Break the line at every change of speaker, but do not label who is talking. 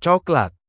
Coklat.